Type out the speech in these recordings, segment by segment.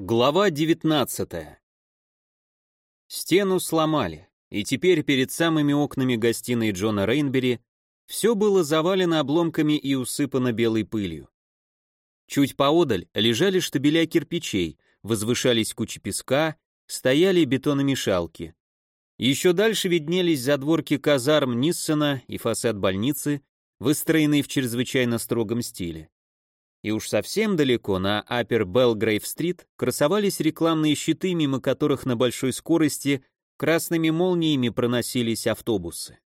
Глава 19. Стену сломали, и теперь перед самыми окнами гостиной Джона Рейнбери все было завалено обломками и усыпано белой пылью. Чуть поодаль лежали штабеля кирпичей, возвышались кучи песка, стояли бетономешалки. Еще дальше виднелись задворки казарм Ниссена и фасад больницы, выстроенный в чрезвычайно строгом стиле. И уж совсем далеко, на Апер Белгрейв-стрит, красовались рекламные щиты, мимо которых на большой скорости красными молниями проносились автобусы.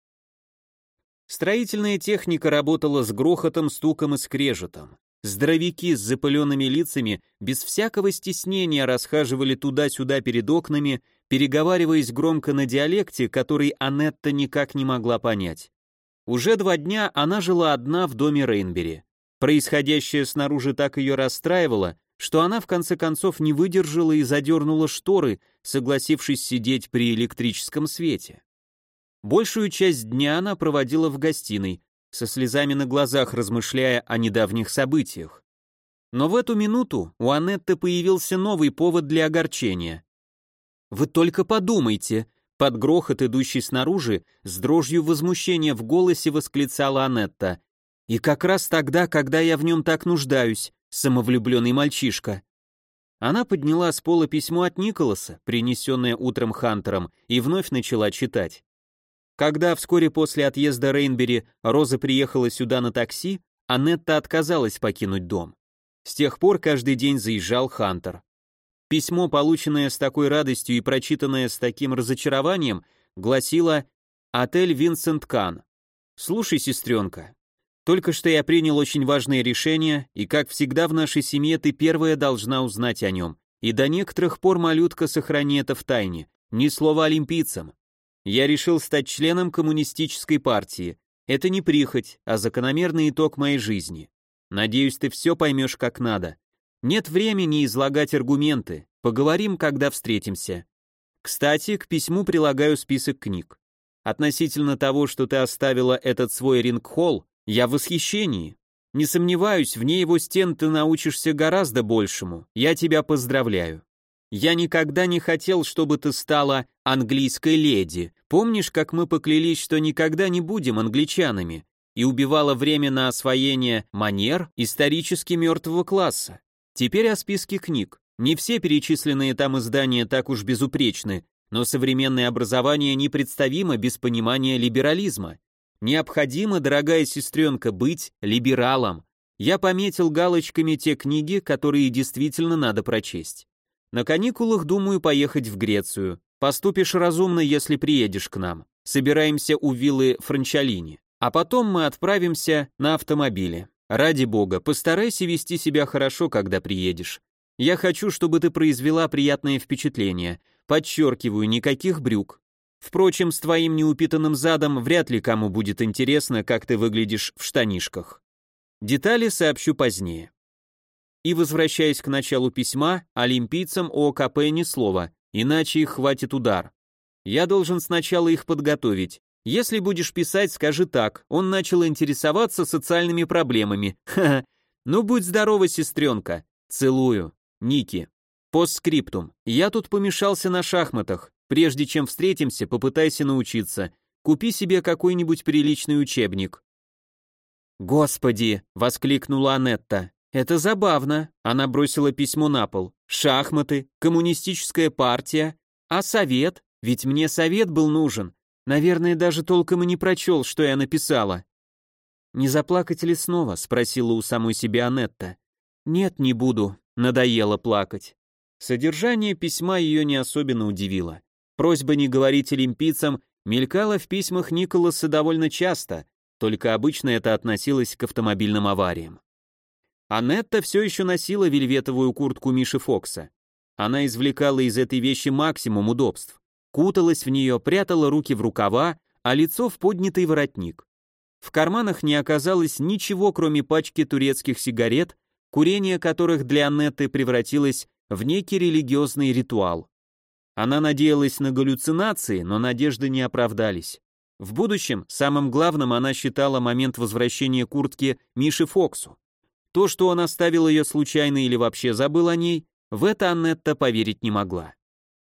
Строительная техника работала с грохотом, стуком и скрежетом. Здоровяки с запыленными лицами без всякого стеснения расхаживали туда-сюда перед окнами, переговариваясь громко на диалекте, который Анетта никак не могла понять. Уже два дня она жила одна в доме Рейнбери. Происходящее снаружи так ее расстраивало, что она в конце концов не выдержала и задернула шторы, согласившись сидеть при электрическом свете. Большую часть дня она проводила в гостиной, со слезами на глазах размышляя о недавних событиях. Но в эту минуту у Анетты появился новый повод для огорчения. «Вы только подумайте!» Под грохот, идущий снаружи, с дрожью возмущения в голосе восклицала Анетта. И как раз тогда, когда я в нем так нуждаюсь, самовлюбленный мальчишка. Она подняла с пола письмо от Николаса, принесенное утром Хантером, и вновь начала читать. Когда вскоре после отъезда Рейнбери Роза приехала сюда на такси, Анетта отказалась покинуть дом. С тех пор каждый день заезжал Хантер. Письмо, полученное с такой радостью и прочитанное с таким разочарованием, гласило «Отель Винсент Кан». «Слушай, сестренка, только что я принял очень важное решение, и, как всегда в нашей семье, ты первая должна узнать о нем. И до некоторых пор, малютка, сохрани это в тайне. Ни слова олимпийцам. Я решил стать членом коммунистической партии. Это не прихоть, а закономерный итог моей жизни. Надеюсь, ты все поймешь как надо. Нет времени излагать аргументы. Поговорим, когда встретимся. Кстати, к письму прилагаю список книг. Относительно того, что ты оставила этот свой ринг-холл, я в восхищении. Не сомневаюсь, вне его стен ты научишься гораздо большему. Я тебя поздравляю. Я никогда не хотел, чтобы ты стала английской леди. Помнишь, как мы поклялись, что никогда не будем англичанами? И убивало время на освоение манер исторически мертвого класса. Теперь о списке книг. Не все перечисленные там издания так уж безупречны, но современное образование непредставимо без понимания либерализма. Необходимо, дорогая сестренка, быть либералом. Я пометил галочками те книги, которые действительно надо прочесть. На каникулах думаю поехать в Грецию. Поступишь разумно, если приедешь к нам. Собираемся у виллы Франчалини. А потом мы отправимся на автомобиле. Ради бога, постарайся вести себя хорошо, когда приедешь. Я хочу, чтобы ты произвела приятное впечатление. Подчеркиваю, никаких брюк. Впрочем, с твоим неупитанным задом вряд ли кому будет интересно, как ты выглядишь в штанишках. Детали сообщу позднее. И возвращаясь к началу письма, олимпийцам о КП ни слова, иначе их хватит удар. Я должен сначала их подготовить. Если будешь писать, скажи так. Он начал интересоваться социальными проблемами. Ха-ха. Ну будь здорова, сестренка. Целую. Ники. Постскриптум. Я тут помешался на шахматах. Прежде чем встретимся, попытайся научиться. Купи себе какой-нибудь приличный учебник». «Господи!» — воскликнула Анетта. «Это забавно!» — она бросила письмо на пол. «Шахматы, коммунистическая партия, а совет? Ведь мне совет был нужен. Наверное, даже толком и не прочел, что я написала». «Не заплакать ли снова?» — спросила у самой себя Анетта. «Нет, не буду. Надоело плакать». Содержание письма ее не особенно удивило. Просьба не говорить олимпийцам мелькала в письмах Николаса довольно часто, только обычно это относилось к автомобильным авариям. Анетта все еще носила вельветовую куртку Миши Фокса. Она извлекала из этой вещи максимум удобств. Куталась в нее, прятала руки в рукава, а лицо в поднятый воротник. В карманах не оказалось ничего, кроме пачки турецких сигарет, курение которых для Анетты превратилось в некий религиозный ритуал. Она надеялась на галлюцинации, но надежды не оправдались. В будущем самым главным она считала момент возвращения куртки Миши Фоксу. То, что он оставил ее случайно или вообще забыл о ней, В это Аннетта поверить не могла.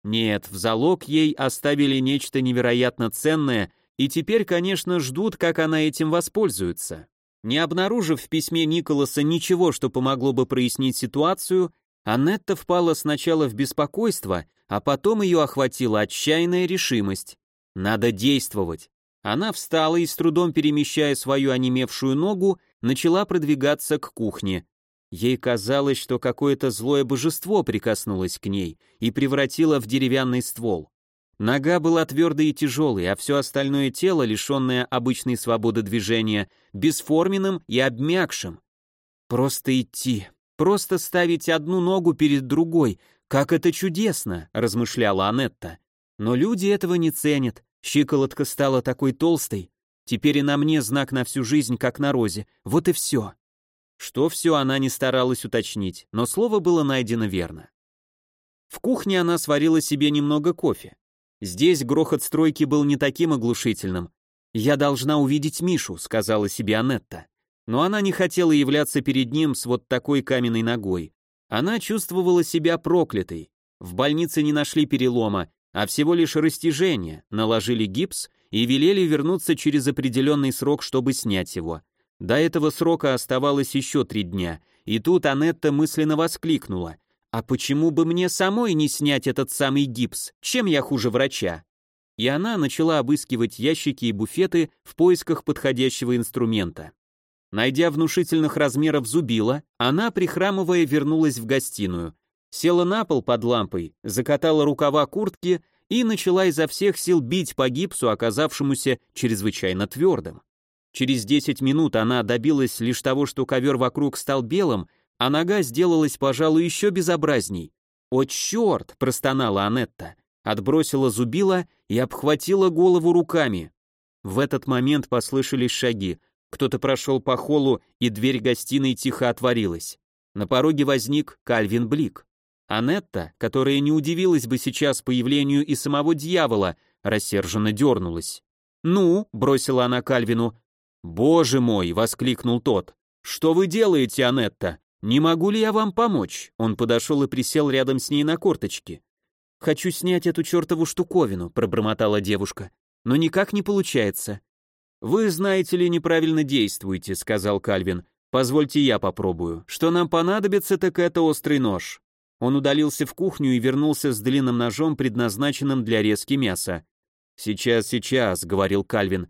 Нет, в залог ей оставили нечто невероятно ценное, и теперь, конечно, ждут, как она этим воспользуется. Не обнаружив в письме Николаса ничего, что помогло бы прояснить ситуацию, Аннетта впала сначала в беспокойство, а потом ее охватила отчаянная решимость. Надо действовать. Она встала и, с трудом перемещая свою онемевшую ногу, начала продвигаться к кухне. Ей казалось, что какое-то злое божество прикоснулось к ней и превратило в деревянный ствол. Нога была твердой и тяжелой, а все остальное тело, лишенное обычной свободы движения, бесформенным и обмякшим. Просто идти, просто ставить одну ногу перед другой, как это чудесно, размышляла Анетта. Но люди этого не ценят. Щиколотка стала такой толстой. Теперь и на мне знак на всю жизнь, как на розе. Вот и все. Что все она не старалась уточнить, но слово было найдено верно. В кухне она сварила себе немного кофе. Здесь грохот стройки был не таким оглушительным. «Я должна увидеть Мишу», — сказала себе Анетта. Но она не хотела являться перед ним с вот такой каменной ногой. Она чувствовала себя проклятой. В больнице не нашли перелома, а всего лишь растяжение, наложили гипс и велели вернуться через определенный срок, чтобы снять его. До этого срока оставалось еще три дня, и тут Анетта мысленно воскликнула. «А почему бы мне самой не снять этот самый гипс? Чем я хуже врача?» И она начала обыскивать ящики и буфеты в поисках подходящего инструмента. Найдя внушительных размеров зубила, она, прихрамывая, вернулась в гостиную. Села на пол под лампой, закатала рукава куртки и начала изо всех сил бить по гипсу, оказавшемуся чрезвычайно твердым. Через 10 минут она добилась лишь того, что ковер вокруг стал белым, а нога сделалась, пожалуй, еще безобразней. «О, черт!» — простонала Анетта, отбросила зубила и обхватила голову руками. В этот момент послышались шаги. Кто-то прошел по холлу, и дверь гостиной тихо отворилась. На пороге возник Кальвин Блик. Анетта, которая не удивилась бы сейчас появлению и самого дьявола, рассерженно дернулась. «Ну», — бросила она Кальвину, «Боже мой!» — воскликнул тот. «Что вы делаете, Анетта? Не могу ли я вам помочь?» Он подошел и присел рядом с ней на корточки. «Хочу снять эту чертову штуковину», — пробормотала девушка. «Но никак не получается». «Вы, знаете ли, неправильно действуете», — сказал Кальвин. «Позвольте я попробую. Что нам понадобится, так это острый нож». Он удалился в кухню и вернулся с длинным ножом, предназначенным для резки мяса. «Сейчас, сейчас», — говорил Кальвин.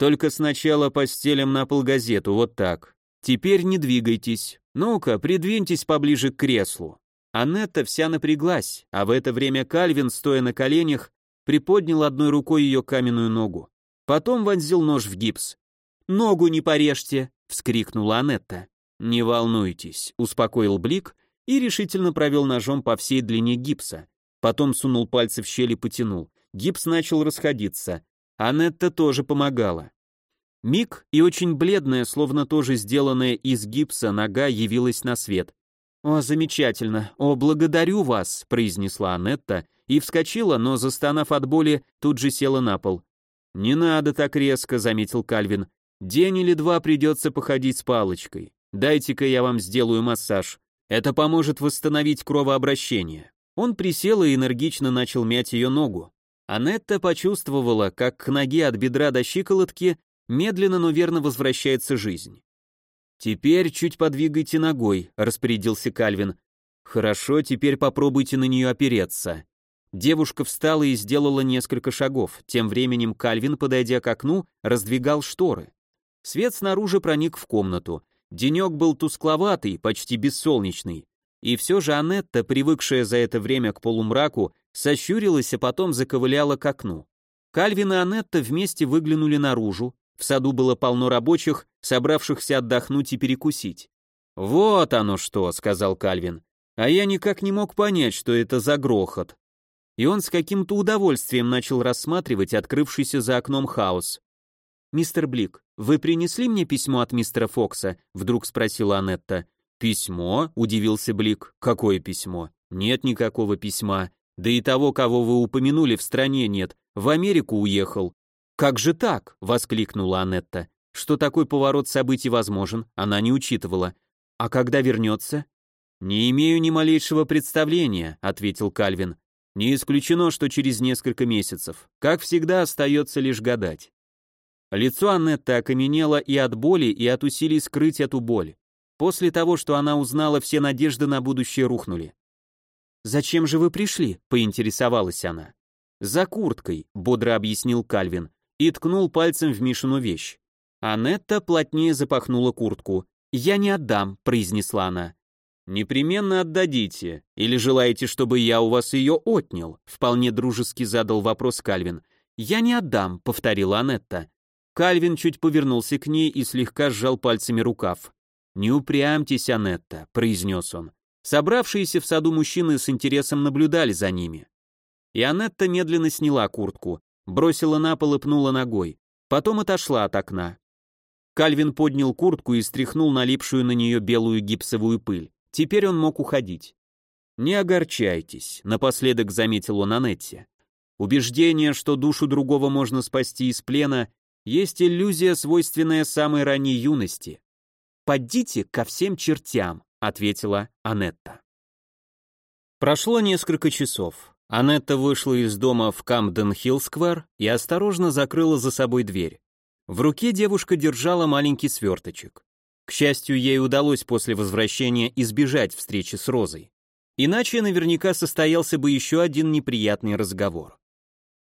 Только сначала постелим на пол газету, вот так. Теперь не двигайтесь. Ну-ка, придвиньтесь поближе к креслу. Анетта вся напряглась, а в это время Кальвин, стоя на коленях, приподнял одной рукой ее каменную ногу. Потом вонзил нож в гипс. «Ногу не порежьте!» — вскрикнула Анетта. «Не волнуйтесь», — успокоил Блик и решительно провел ножом по всей длине гипса. Потом сунул пальцы в щель и потянул. Гипс начал расходиться. Анетта тоже помогала. Миг и очень бледная, словно тоже сделанная из гипса, нога явилась на свет. «О, замечательно! О, благодарю вас!» — произнесла Анетта и вскочила, но, застонав от боли, тут же села на пол. «Не надо так резко», — заметил Кальвин. «День или два придется походить с палочкой. Дайте-ка я вам сделаю массаж. Это поможет восстановить кровообращение». Он присел и энергично начал мять ее ногу. Анетта почувствовала, как к ноге от бедра до щиколотки медленно, но верно возвращается жизнь. «Теперь чуть подвигайте ногой», — распорядился Кальвин. «Хорошо, теперь попробуйте на нее опереться». Девушка встала и сделала несколько шагов. Тем временем Кальвин, подойдя к окну, раздвигал шторы. Свет снаружи проник в комнату. Денек был тускловатый, почти бессолнечный. И все же Анетта, привыкшая за это время к полумраку, сощурилась, а потом заковыляла к окну. Кальвин и Анетта вместе выглянули наружу, в саду было полно рабочих, собравшихся отдохнуть и перекусить. «Вот оно что», — сказал Кальвин, — «а я никак не мог понять, что это за грохот». И он с каким-то удовольствием начал рассматривать открывшийся за окном хаос. «Мистер Блик, вы принесли мне письмо от мистера Фокса?» — вдруг спросила Анетта. «Письмо?» — удивился Блик. «Какое письмо?» «Нет никакого письма. Да и того, кого вы упомянули, в стране нет. В Америку уехал. Как же так? воскликнула Анетта. Что такой поворот событий возможен, она не учитывала. А когда вернется? «Не имею ни малейшего представления», — ответил Кальвин. «Не исключено, что через несколько месяцев. Как всегда, остается лишь гадать». Лицо Аннетты окаменело и от боли, и от усилий скрыть эту боль. После того, что она узнала, все надежды на будущее рухнули. «Зачем же вы пришли?» — поинтересовалась она. «За курткой», — бодро объяснил Кальвин, и ткнул пальцем в Мишину вещь. Анетта плотнее запахнула куртку. «Я не отдам», — произнесла она. «Непременно отдадите. Или желаете, чтобы я у вас ее отнял?» Вполне дружески задал вопрос Кальвин. «Я не отдам», — повторила Анетта. Кальвин чуть повернулся к ней и слегка сжал пальцами рукав. «Не упрямьтесь, Анетта», — произнес он. Собравшиеся в саду мужчины с интересом наблюдали за ними. И Анетта медленно сняла куртку, бросила на пол и пнула ногой. Потом отошла от окна. Кальвин поднял куртку и стряхнул налипшую на нее белую гипсовую пыль. Теперь он мог уходить. «Не огорчайтесь», — напоследок заметил он Анетте. «Убеждение, что душу другого можно спасти из плена, есть иллюзия, свойственная самой ранней юности. Поддите ко всем чертям», — ответила Анетта. Прошло несколько часов. Анетта вышла из дома в Камден-Хилл-сквер и осторожно закрыла за собой дверь. В руке девушка держала маленький сверточек. К счастью, ей удалось после возвращения избежать встречи с Розой. Иначе наверняка состоялся бы еще один неприятный разговор.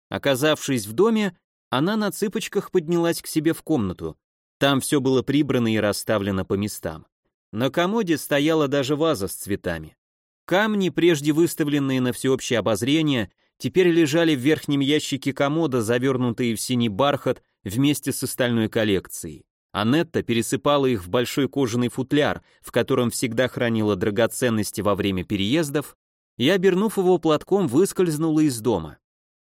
Оказавшись в доме, она на цыпочках поднялась к себе в комнату. Там все было прибрано и расставлено по местам. На комоде стояла даже ваза с цветами. Камни, прежде выставленные на всеобщее обозрение, теперь лежали в верхнем ящике комода, завернутые в синий бархат вместе с остальной коллекцией. Анетта пересыпала их в большой кожаный футляр, в котором всегда хранила драгоценности во время переездов, и, обернув его платком, выскользнула из дома.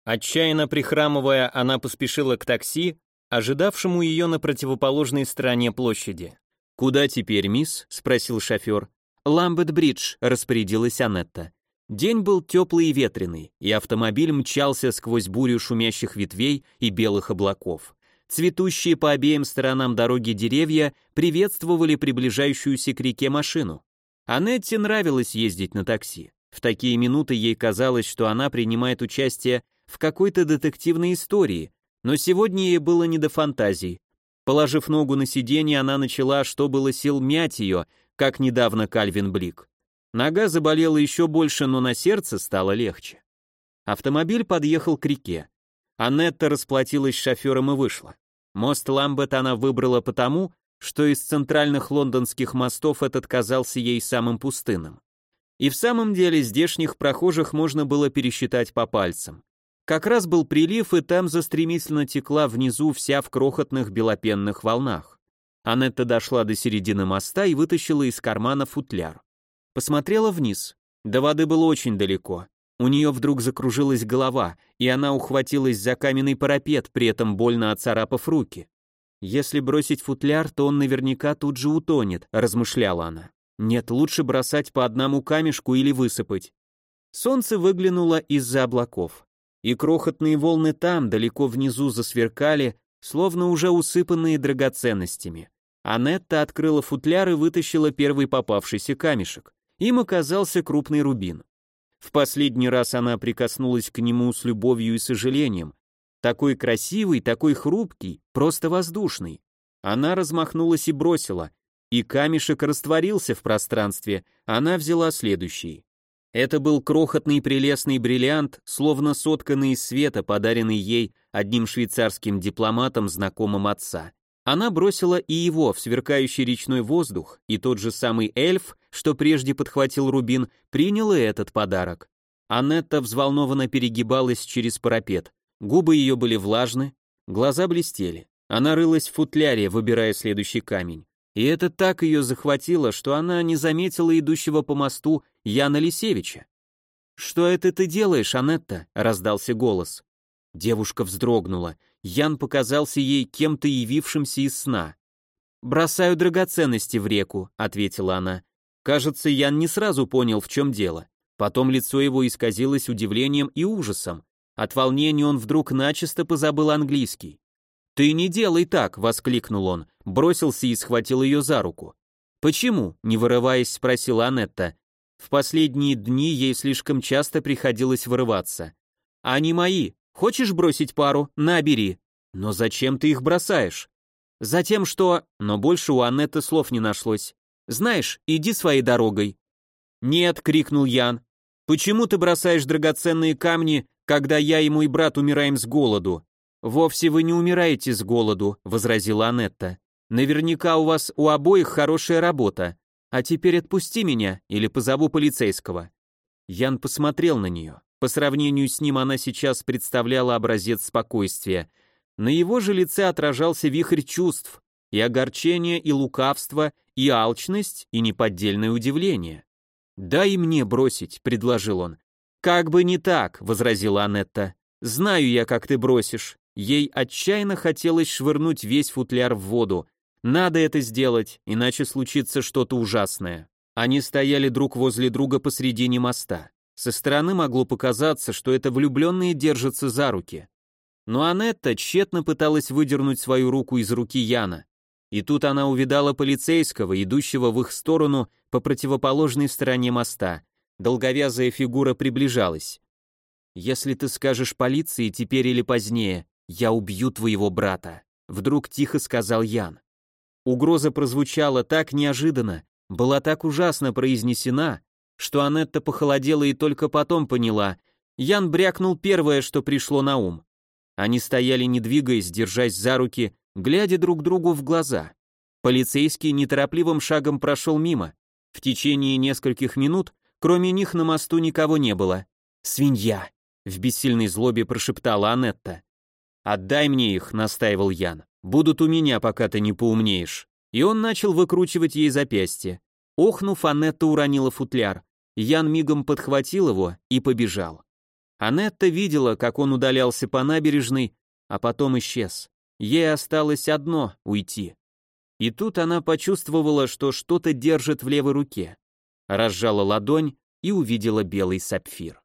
Отчаянно прихрамывая, она поспешила к такси, ожидавшему ее на противоположной стороне площади. «Куда теперь, мисс?» — спросил шофер. «Ламбет-бридж», — распорядилась Анетта. День был теплый и ветреный, и автомобиль мчался сквозь бурю шумящих ветвей и белых облаков. Цветущие по обеим сторонам дороги деревья приветствовали приближающуюся к реке машину. Анетте нравилось ездить на такси. В такие минуты ей казалось, что она принимает участие в какой-то детективной истории, но сегодня ей было не до фантазий. Положив ногу на сиденье, она начала, что было сил, мять ее, как недавно Кальвин Блик. Нога заболела еще больше, но на сердце стало легче. Автомобиль подъехал к реке. Анетта расплатилась с шофером и вышла. Мост Ламбет она выбрала потому, что из центральных лондонских мостов этот казался ей самым пустынным. И в самом деле здешних прохожих можно было пересчитать по пальцам. Как раз был прилив, и там застремительно текла внизу вся в крохотных белопенных волнах. Анетта дошла до середины моста и вытащила из кармана футляр. Посмотрела вниз. До воды было очень далеко. У нее вдруг закружилась голова, и она ухватилась за каменный парапет, при этом больно оцарапав руки. «Если бросить футляр, то он наверняка тут же утонет», — размышляла она. «Нет, лучше бросать по одному камешку или высыпать». Солнце выглянуло из-за облаков, и крохотные волны там, далеко внизу, засверкали, словно уже усыпанные драгоценностями. Анетта открыла футляр и вытащила первый попавшийся камешек. Им оказался крупный рубин. В последний раз она прикоснулась к нему с любовью и сожалением. Такой красивый, такой хрупкий, просто воздушный. Она размахнулась и бросила, и камешек растворился в пространстве, она взяла следующий. Это был крохотный прелестный бриллиант, словно сотканный из света, подаренный ей одним швейцарским дипломатом, знакомым отца. Она бросила и его в сверкающий речной воздух, и тот же самый эльф, что прежде подхватил рубин, принял и этот подарок. Анетта взволнованно перегибалась через парапет. Губы ее были влажны, глаза блестели. Она рылась в футляре, выбирая следующий камень. И это так ее захватило, что она не заметила идущего по мосту Яна Лисевича. «Что это ты делаешь, Анетта?» — раздался голос. Девушка вздрогнула. Ян показался ей кем-то явившимся из сна. «Бросаю драгоценности в реку», — ответила она. Кажется, Ян не сразу понял, в чем дело. Потом лицо его исказилось удивлением и ужасом. От волнения он вдруг начисто позабыл английский. «Ты не делай так!» — воскликнул он, бросился и схватил ее за руку. «Почему?» — не вырываясь, спросила Анетта. В последние дни ей слишком часто приходилось вырываться. «Они мои. Хочешь бросить пару? Набери». «Но зачем ты их бросаешь?» «Затем, что...» Но больше у Аннетты слов не нашлось. «Знаешь, иди своей дорогой». «Нет», — крикнул Ян. «Почему ты бросаешь драгоценные камни, когда я и мой брат умираем с голоду?» «Вовсе вы не умираете с голоду», — возразила Анетта. «Наверняка у вас у обоих хорошая работа. А теперь отпусти меня или позову полицейского». Ян посмотрел на нее. По сравнению с ним она сейчас представляла образец спокойствия. На его же лице отражался вихрь чувств, и огорчение, и лукавство, и алчность, и неподдельное удивление. «Дай мне бросить», — предложил он. «Как бы не так», — возразила Анетта. «Знаю я, как ты бросишь. Ей отчаянно хотелось швырнуть весь футляр в воду. Надо это сделать, иначе случится что-то ужасное. Они стояли друг возле друга посредине моста. Со стороны могло показаться, что это влюбленные держатся за руки. Но Анетта тщетно пыталась выдернуть свою руку из руки Яна. И тут она увидала полицейского, идущего в их сторону по противоположной стороне моста. Долговязая фигура приближалась. «Если ты скажешь полиции теперь или позднее, «Я убью твоего брата», — вдруг тихо сказал Ян. Угроза прозвучала так неожиданно, была так ужасно произнесена, что Анетта похолодела и только потом поняла. Ян брякнул первое, что пришло на ум. Они стояли не двигаясь, держась за руки, глядя друг другу в глаза. Полицейский неторопливым шагом прошел мимо. В течение нескольких минут, кроме них на мосту никого не было. «Свинья!» — в бессильной злобе прошептала Анетта. «Отдай мне их», — настаивал Ян. «Будут у меня, пока ты не поумнеешь». И он начал выкручивать ей запястье. Охнув, Анетта уронила футляр. Ян мигом подхватил его и побежал. Анетта видела, как он удалялся по набережной, а потом исчез. Ей осталось одно — уйти. И тут она почувствовала, что что-то держит в левой руке. Разжала ладонь и увидела белый сапфир.